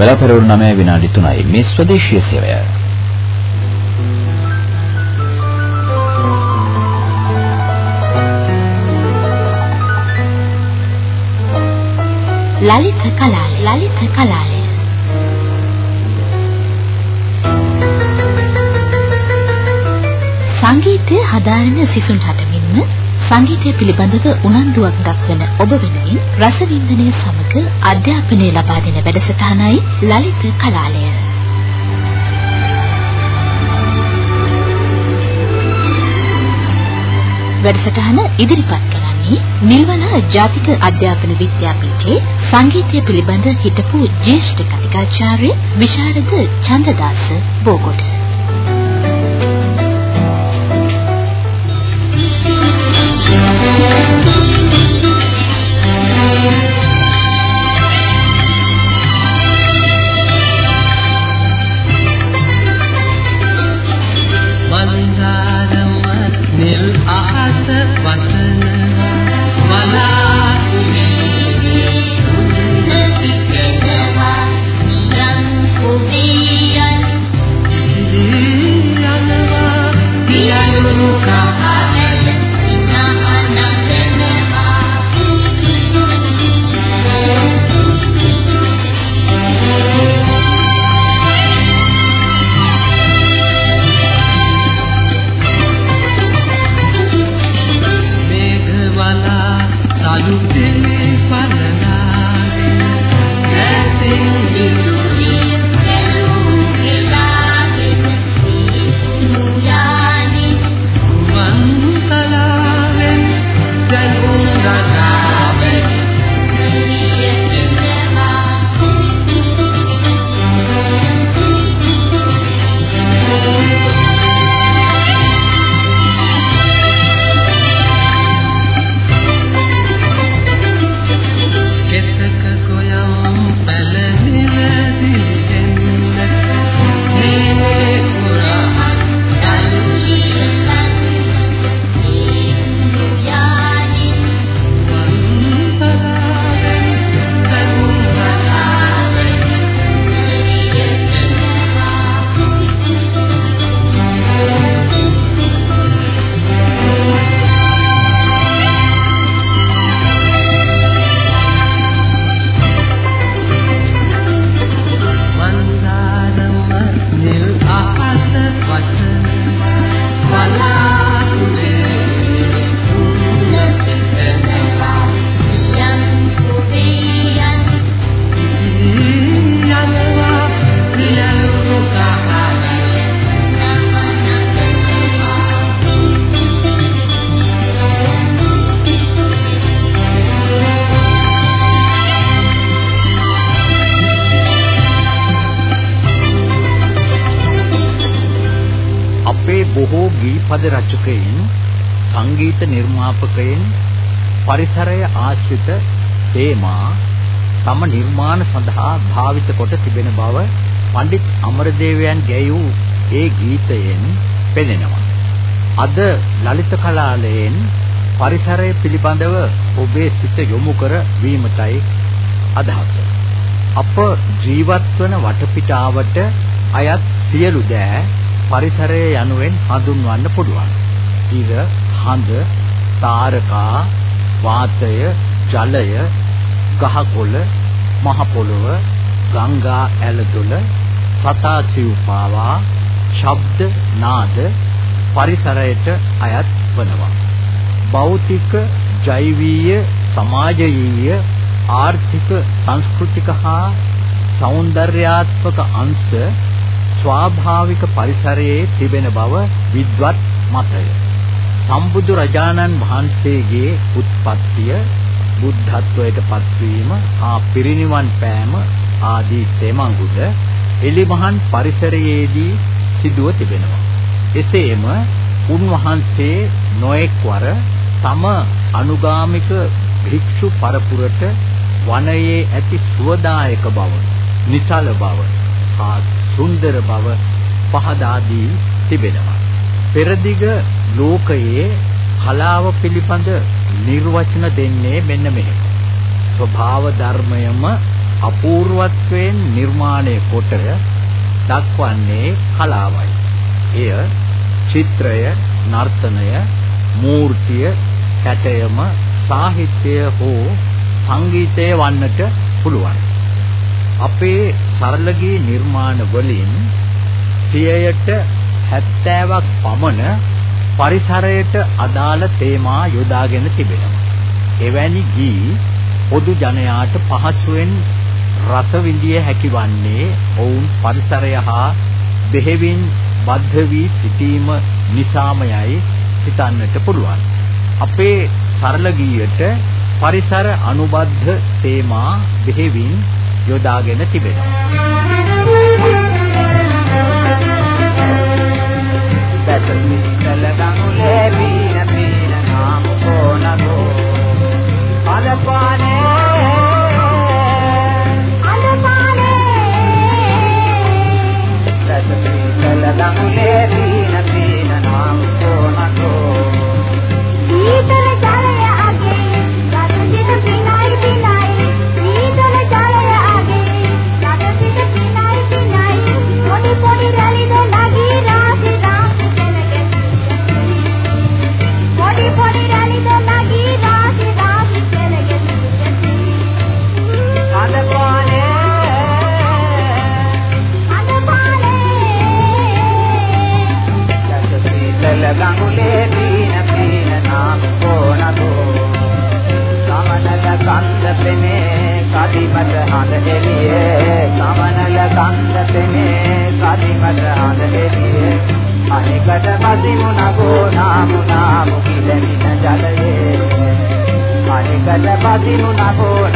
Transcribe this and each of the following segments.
වෙලපෙරවරු 9 විනාඩි 3යි මේ ස්වදේශීය සේවය. ලලිත කලාලය. ලලිත කලාලය. සංගීතය හදාරන සිසුන්ට මෙන්ම සංගීතය පිළිබඳව උනන්දුවක් දක්වන ඔබ වෙනුවෙන් රසවින්දනය සමග අධ්‍යාපනය ලබා දෙන වැඩසටහනයි ලලිත කලාලය. වැඩසටහන ඉදිරිපත් කරන්නේ නිල්වලා ජාතික අධ්‍යාපන විද්‍යාපීඨයේ සංගීතය පිළිබඳ හිටපු ජ්‍යෙෂ්ඨ කතිකාචාර්ය විශාරද චන්දදාස බෝගොඩ. සංගීත නිර්මාපකයින් පරිසරය ආශ්‍රිත තේමා තම නිර්මාණ සඳහා භාවිත කොට තිබෙන බව පඬිත් අමරදේවයන් ගැයූ ඒ ගීතයෙන් පෙනෙනවා. අද ලලිත කලාලයෙන් පරිසරය පිළිබඳව ඔබේ සිත යොමු කර වීමටයි අදහස. අප ජීවත් වන වටපිටාවට අයත් සියලු දෑ පරිසරය යනුවෙන් හඳුන්වන්න පුළුවන්. ඉර, හඳ, තාරකා, වාතය, ජලය, ගහකොළ, මහ පොළොව, ගංගා ඇලදොල, සතා සිව්පාවා, ශබ්ද, නාද පරිසරයට අයත් වනවා. භෞතික, ජෛවීය, සමාජයීය, ආර්ථික, සංස්කෘතික හා සෞන්දර්යාත්මක අංශ ස්වාභාවික පරිසරයේ තිබෙන බව විද්වත් මතය. සම්බුදු රජාණන් වහන්සේගේ උත්පත්තිය බුද්ධත්වයට පත්වීම හා පිරිනිවන් පෑම ආදී තෙමඟුද එලිමහන් පරිසරයේදී සිදුව තිබෙනවා. එසේම උන්වහන්සේ නොඑක්වර තම අනුගාමික භික්ෂු පරපුරට වනයේ ඇති සුවදායක බව, නිසල බව හා සුන්දර බව පහදා දී තිබෙනවා. පෙරදිග ලෝකයේ කලාව පිළිබඳ නිර්වචන දෙන්නේ මෙන්න මෙහෙම. ස්වභාව ධර්මයම අපූර්වත්වයෙන් නිර්මාණය කොට දක්වන්නේ කලාවයි. එය චිත්‍රය, නර්තනය, මූර්තිය, කැටයම, සාහිත්‍යය හෝ සංගීතය වන්නට පුළුවන්. අපේ සරලගී නිර්මාණ වලින් 100ට 70ක් පමණ පරිසරයට අදාළ තේමා යොදාගෙන තිබෙනවා. එවැනි ගී පොදු ජනයාට පහසුවෙන් රස විඳිය හැකිවන්නේ ඔවුන් පරිසරය හා දෙහෙවින් බද්ධ වී සිටීම නිසාමයයි සිතන්නට පුළුවන්. අපේ සරල ගීයට පරිසර අනුබද්ධ තේමා දෙහෙවින් යොදාගෙන තිබෙනවා. Latino Napo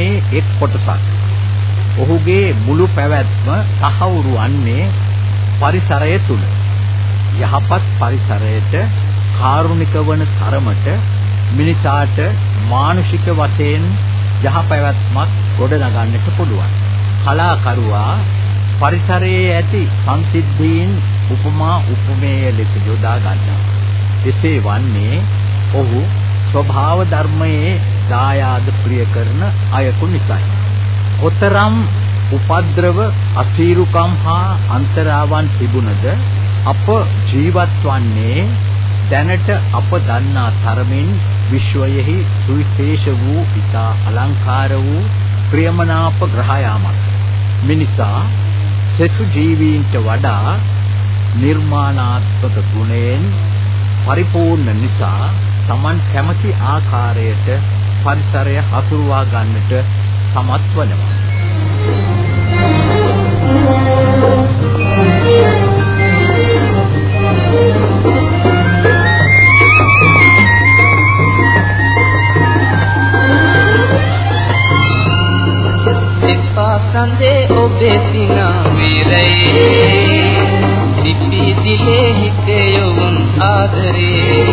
සෝබා දහමේ එක් කොටසක්. ඔහුගේ මුළු පැවැත්ම තහවුරු වන්නේ පරිසරය තුල. යහපත් පරිසරයට කාරුණික වන තරමට මිනිසාට මානසික වශයෙන් යහපැවැත්මක් ගොඩනගන්නට පුළුවන්. කලාකරුවා පරිසරයේ ඇති සංසිද්ධීන් උපමා උපමේය ලෙස යොදා ගන්නවා. එසේ වන්නේ ඔහු ස්වභාව ධර්මයේ දායාද ප්‍රිය කරන අයකු නිසායි. කොතරම් උපද්‍රව අසීරුකම් හා අන්තරාවන් තිබුණද අප ජීවත් වන්නේ දැනට අප දන්නා තරමින් විශ්වයෙහි සුවිශේෂ වූ ඉතා අලංකාර වූ ප්‍රියමනාප ග්‍රහයාමක්. මිනිසා සෙසු ජීවීන්ට වඩා නිර්මාණාත්මක ගුණයෙන් පරිපූර්ණ නිසා Taman කැමති ආකාරයට පරිසරය හසුරුවා ගන්නට සමත් වනවා. කන්දේ ඔබේ සිනා වීරයේ දිපි දිලේ හිතේ යොවුන් ආදරේ.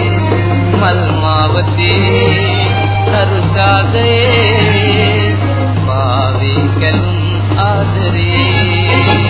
මල් මාවතේ. තරුසාදේ පාවී කලුම් ආදරේ.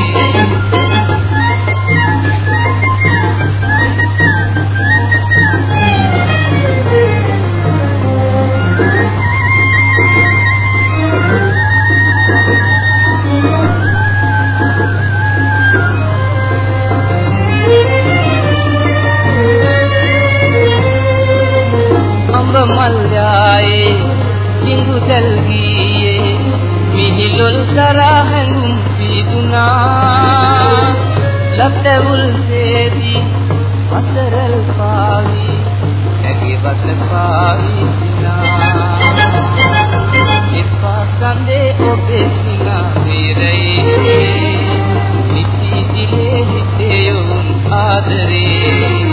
යොවුන් ආදරේ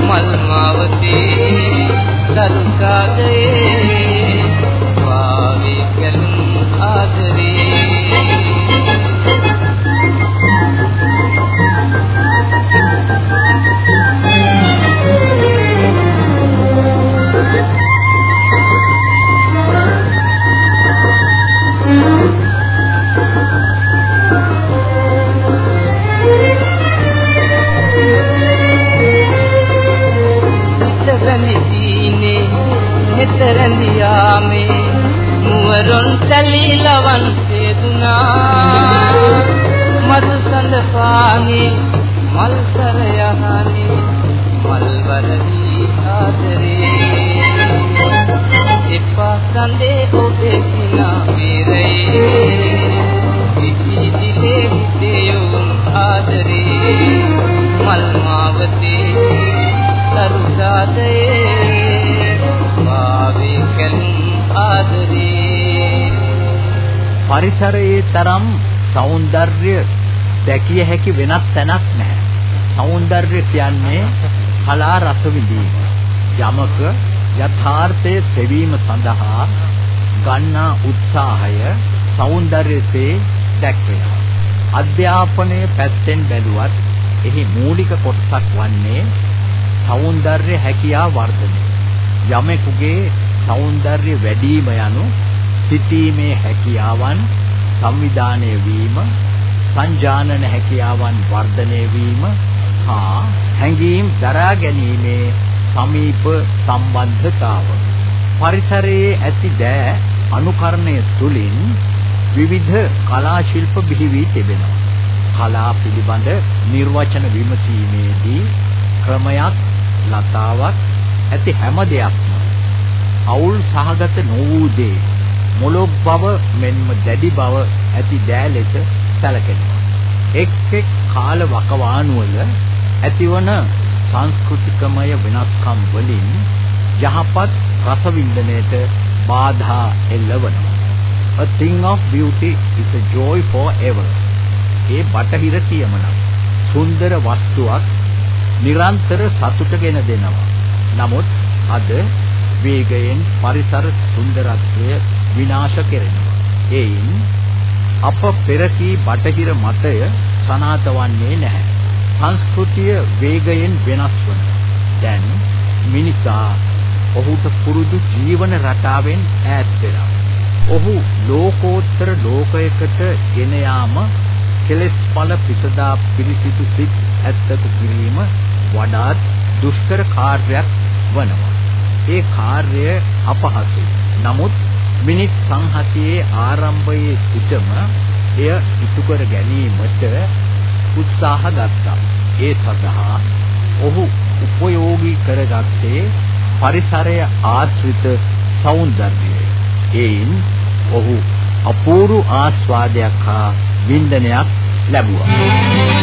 මල් මාවතේ දරුසාදේ වාවේ මල් පානේ මල් කර යහනේ මල් වරදී ආදරේ. එපා සඳේ ඔබේ සිනා මෙරේ ඉති දිලේ හිතේ ආදරේ. මල් මාවතේ සරුදාතේ මාවේ කලින් ආදරේ. පරිසරයේ තරම් సౌందర్య දැකිය හැකි වෙනත් තැනක් නැහැ. సౌందර්ය කියන්නේ කලා රස විඳීම. යමක යථාර්ථයේ සෙවීම සඳහා ගන්නා උත්සාහය సౌందර්යයේ දැක්වෙනවා. අධ්‍යාපනයේ පැත්තෙන් බැලුවත් එහි මූලික කොටසක් වන්නේ సౌందර්ය හැකියා වර්ධනය. යමෙකුගේ సౌందර්ය වැඩිම යනු සිටීමේ හැකියාවන් සංවිධානය වීම සංජානන හැකියාවන් වර්ධනය වීම හා හැඟීම් දරා ගැනීමේ සමීප සම්බන්ධතාව. පරිසරයේ ඇති දෑ අනුකරණය තුළින් විවිධ කලා ශිල්ප බිහි වී තිබෙනවා. කලා පිළිබඳ නිර්වචන විමසීමේදී ක්‍රමයක් ලතාවක් ඇති හැම දෙයක්ම අවුල් සහගත නොවූ දේ මොළොක් බව මෙන්ම දැඩි බව ඇති දෑ ලෙස සැලකෙනවා. එක් එක් කාල වකවානුවල ඇතිවන සංස්කෘතිකමය වෙනස්කම් වලින් යහපත් රස වින්දනයට බාධා එල්ලවනවා. A thing of beauty is a joy forever. ඒ බටහිර කියමනක්. සුන්දර වස්තුවක් නිරන්තර සතුට ගෙන දෙනවා. නමුත් අද වේගයෙන් පරිසර සුන්දරත්වය විනාශ කෙරෙනවා. එයින් අප පෙරකී බටහිර මතය සනාත වන්නේ නැහැ. සංස්කෘතිය වේගයෙන් වෙනස් වන. දැන් මිනිසා ඔහුට පුරුදු ජීවන රටාවෙන් ඈත් වෙලා. ඔහු ලෝකෝත්තර ලෝකයකට ගෙන යාම කෙලෙස් ඵල පිසදා පිරිසිදු සිත් ඇත්තක කිරීම වඩාත් දුෂ්කර කාර්යයක් වනවා. ඒ කාර්යය අපහසුයි. නමුත් මිනිස් සංහතියේ ආරම්භයේ සිටම එය ඉටු කර ගැනීමට උත්සාහ ගත්තා. ඒ සඳහා ඔහු උපයෝගී කරගත්තේ පරිසරය ආශ්‍රිත సౌందර්යය. එයින් ඔහු අපූර්ව ආස්වාදයක් හා වින්දනයක් ලැබුවා.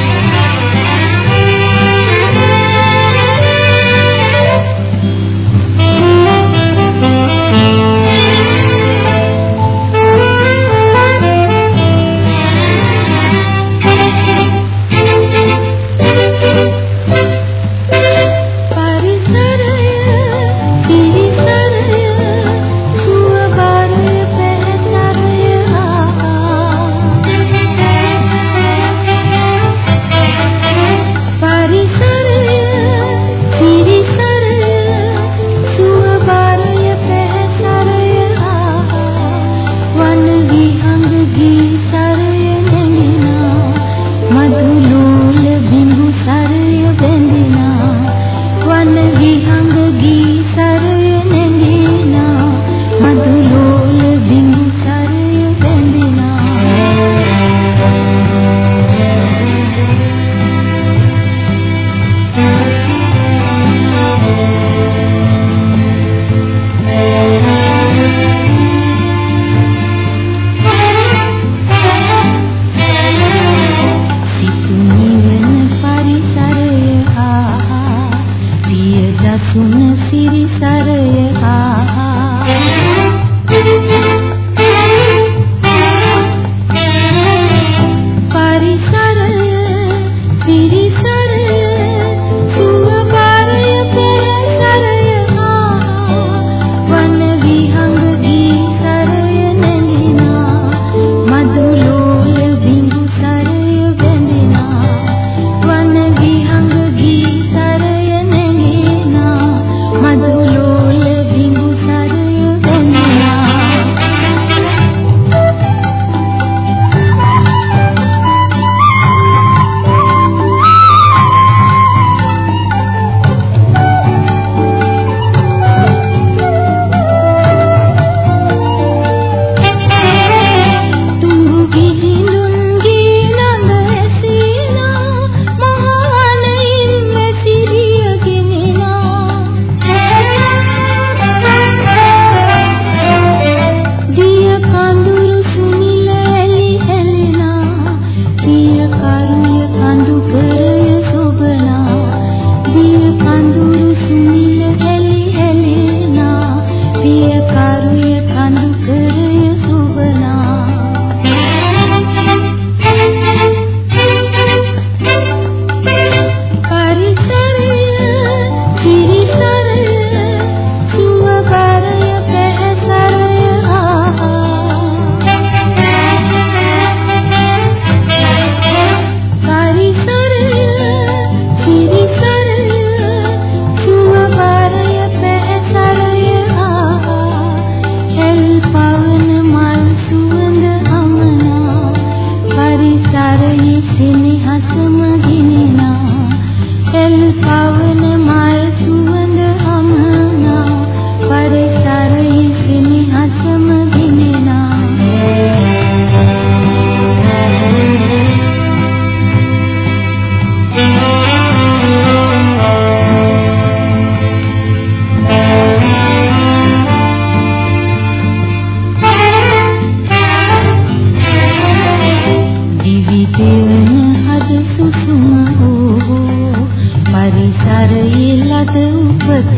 පරිසරයේ ලද උපත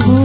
පරිසරය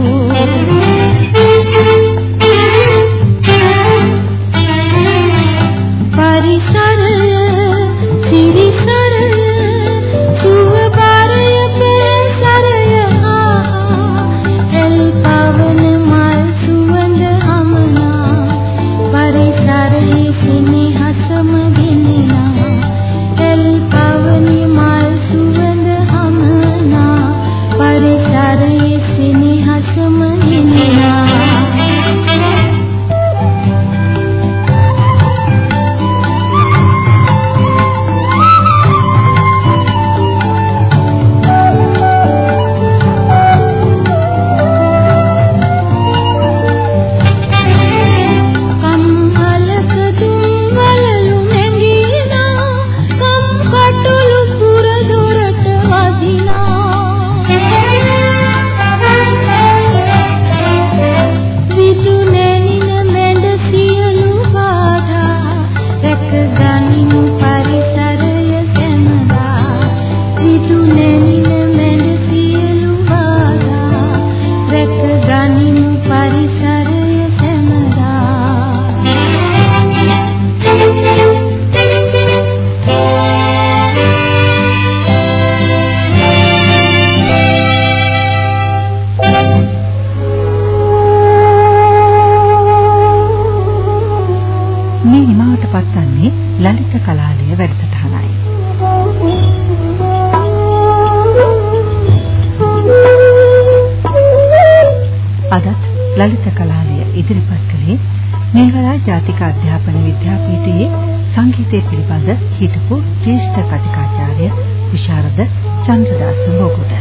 සංගීතය පිළිබඳ හිටපු ජ්‍යෙෂ්ඨ කතිකාචාර්ය විශාරද චන්ද්‍රදාස බෝගොඩ.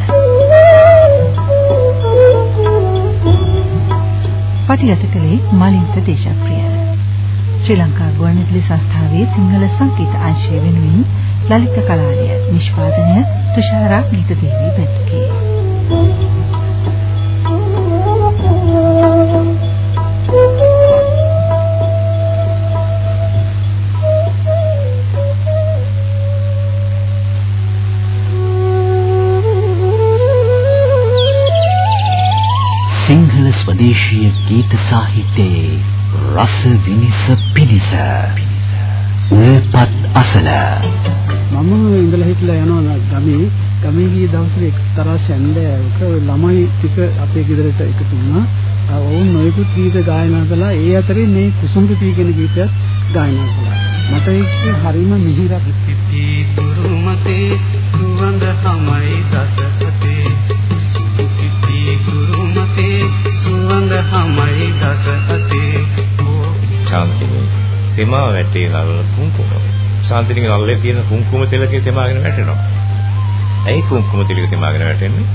පටිගත කළේ මලින්ත දේශප්‍රිය. ශ්‍රී ලංකා ගුවන්විදුලි සංස්ථාවේ සිංහල සංගීත අංශය වෙනුවෙන් ලලිත කලාලය නිෂ්පාදනය තුෂාරා ගීත දේවී ස්වදේශීය ගීත සාහිත්‍යයේ රස විනිස පිනිස උල්පත් අසල මම ඉඳලා හිටලා යනවා ගමේ ගමේ ගිය දවසේ එක්තරා සැන්දෑවක ළමයි ටික අපේ ගෙදරට එකතු වුණා. ඔවුන් නොයෙකුත් ගීත ගායනා කළා. ඒ අතරේ මේ කුසුම්පිතී කියන ගීතයත් ගායනා කළා. මට ඒක හරිම මිහිරක් පිටි දුරුමතේ සුවඳ තමයි දසකතේ සුවඳ තමයි දසකතේ ශාන්තිනි තෙමා වැටේ නල්ල කුංකුම. ශාන්තිනිගේ නල්ලේ තියෙන කුංකුම තෙලකේ තෙමාගෙන වැටෙනවා. ඇයි කුංකුම තෙලක තෙමාගෙන වැටෙන්නේ?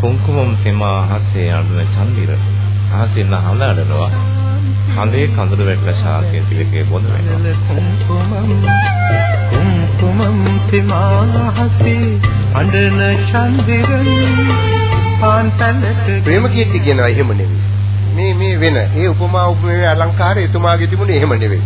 කුංකුමම් තෙමා අහසේ අඬන චන්දිර. අහසෙන් හඳ අඬනවා හඳේ කඳුළු වැටලා ශාන්තිය තිලකේ බොඳ වෙනවා. කුංකුමම් තෙමා අහසේ අඬන චන්දිරන් පාන්තලට ප්‍රේමකීර්ති කියනවා එහෙම නෙවෙයි මේ මේ වෙන. ඒ උපමා උපමේය අලංකාරය එතුමාගේ තිබුණේ එහෙම නෙවෙයි.